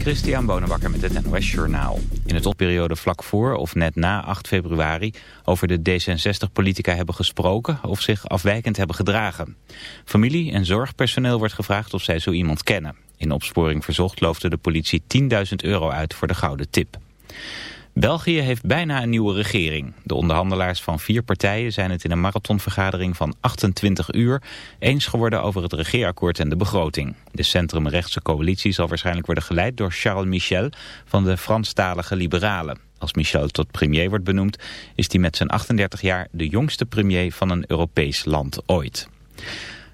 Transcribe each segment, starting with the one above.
Christian Bonenbakker met het NOS Journaal. In het opperiode vlak voor of net na 8 februari over de D66-politica hebben gesproken of zich afwijkend hebben gedragen. Familie en zorgpersoneel wordt gevraagd of zij zo iemand kennen. In opsporing verzocht loofde de politie 10.000 euro uit voor de gouden tip. België heeft bijna een nieuwe regering. De onderhandelaars van vier partijen zijn het in een marathonvergadering van 28 uur eens geworden over het regeerakkoord en de begroting. De centrumrechtse coalitie zal waarschijnlijk worden geleid door Charles Michel van de Franstalige Liberalen. Als Michel tot premier wordt benoemd is hij met zijn 38 jaar de jongste premier van een Europees land ooit.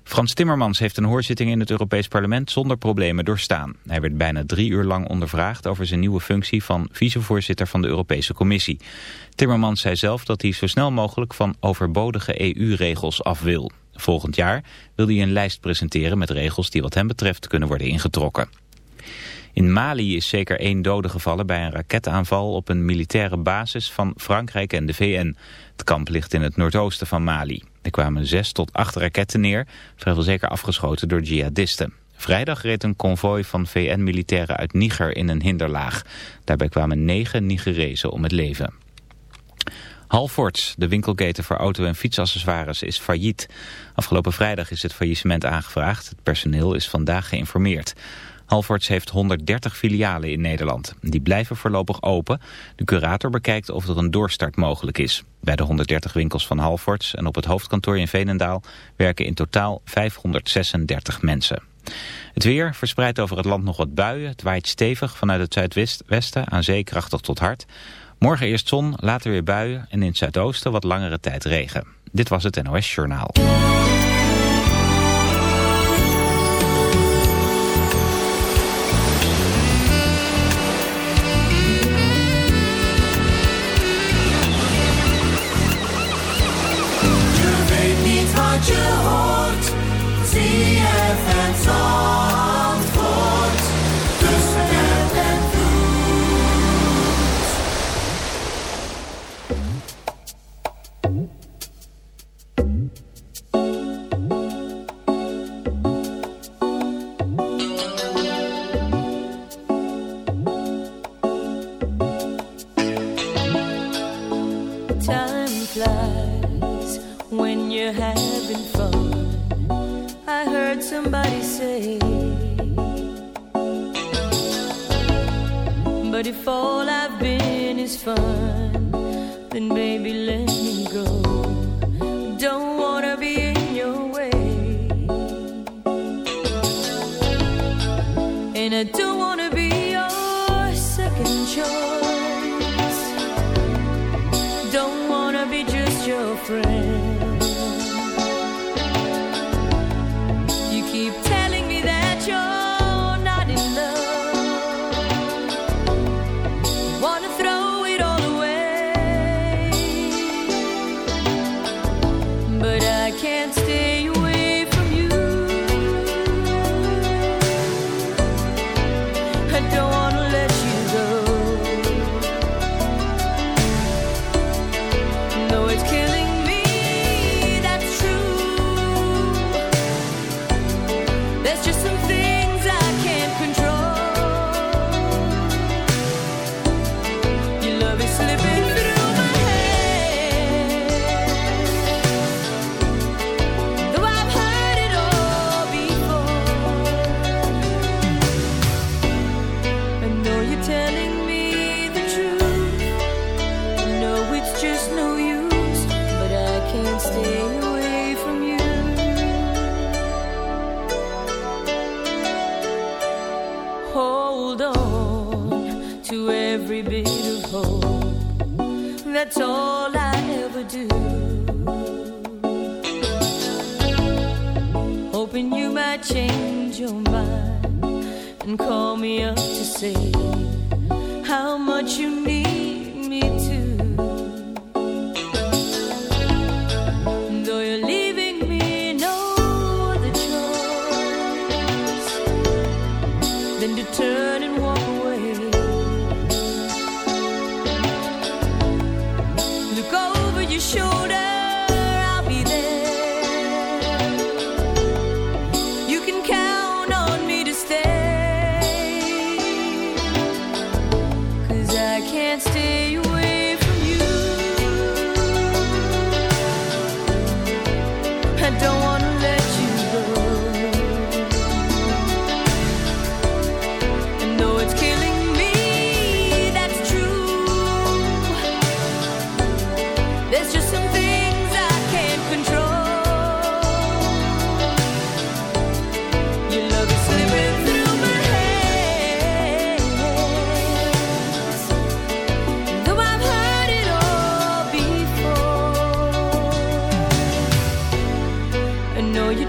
Frans Timmermans heeft een hoorzitting in het Europees Parlement zonder problemen doorstaan. Hij werd bijna drie uur lang ondervraagd over zijn nieuwe functie van vicevoorzitter van de Europese Commissie. Timmermans zei zelf dat hij zo snel mogelijk van overbodige EU-regels af wil. Volgend jaar wil hij een lijst presenteren met regels die wat hem betreft kunnen worden ingetrokken. In Mali is zeker één dode gevallen bij een raketaanval op een militaire basis van Frankrijk en de VN. Het kamp ligt in het noordoosten van Mali. Er kwamen zes tot acht raketten neer, vrijwel zeker afgeschoten door jihadisten. Vrijdag reed een konvooi van VN-militairen uit Niger in een hinderlaag. Daarbij kwamen negen Nigerezen om het leven. Halfords, de winkelketen voor auto- en fietsaccessoires, is failliet. Afgelopen vrijdag is het faillissement aangevraagd. Het personeel is vandaag geïnformeerd. Halfords heeft 130 filialen in Nederland. Die blijven voorlopig open. De curator bekijkt of er een doorstart mogelijk is. Bij de 130 winkels van Halfords en op het hoofdkantoor in Veenendaal werken in totaal 536 mensen. Het weer verspreidt over het land nog wat buien. Het waait stevig vanuit het zuidwesten aan zee krachtig tot hard. Morgen eerst zon, later weer buien en in het zuidoosten wat langere tijd regen. Dit was het NOS Journaal.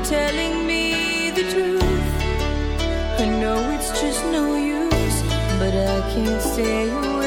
telling me the truth. I know it's just no use, but I can't stay away.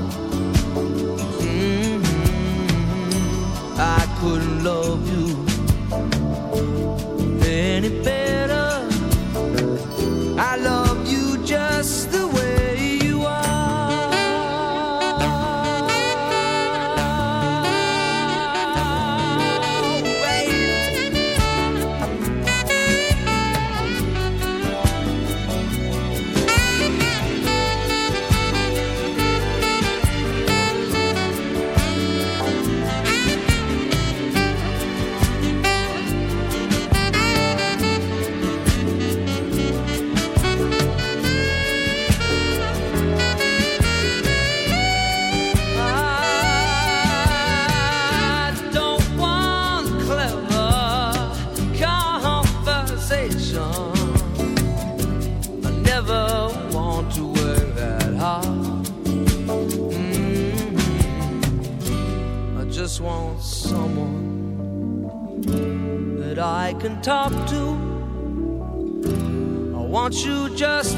Can talk to. I want you just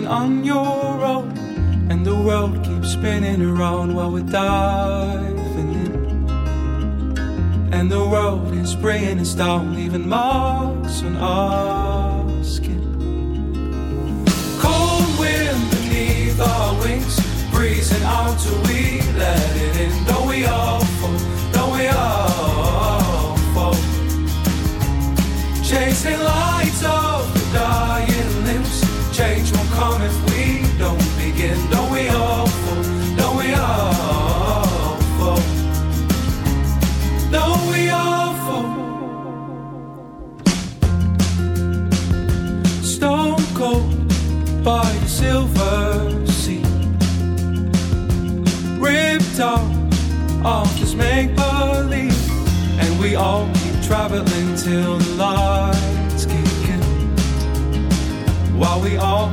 going on your own, and the world keeps spinning around while we're diving in. And the world is bringing us down, leaving marks on our skin. Cold wind beneath our wings, breezing out till we let it in. Though we all fall, though we all fall, chasing lights of the dark come if we don't begin? Don't we all fall? Don't we all fall? Don't we all fall? Stone cold by the silver sea, ripped off off this make believe, and we all keep traveling till the lights kick in, while we all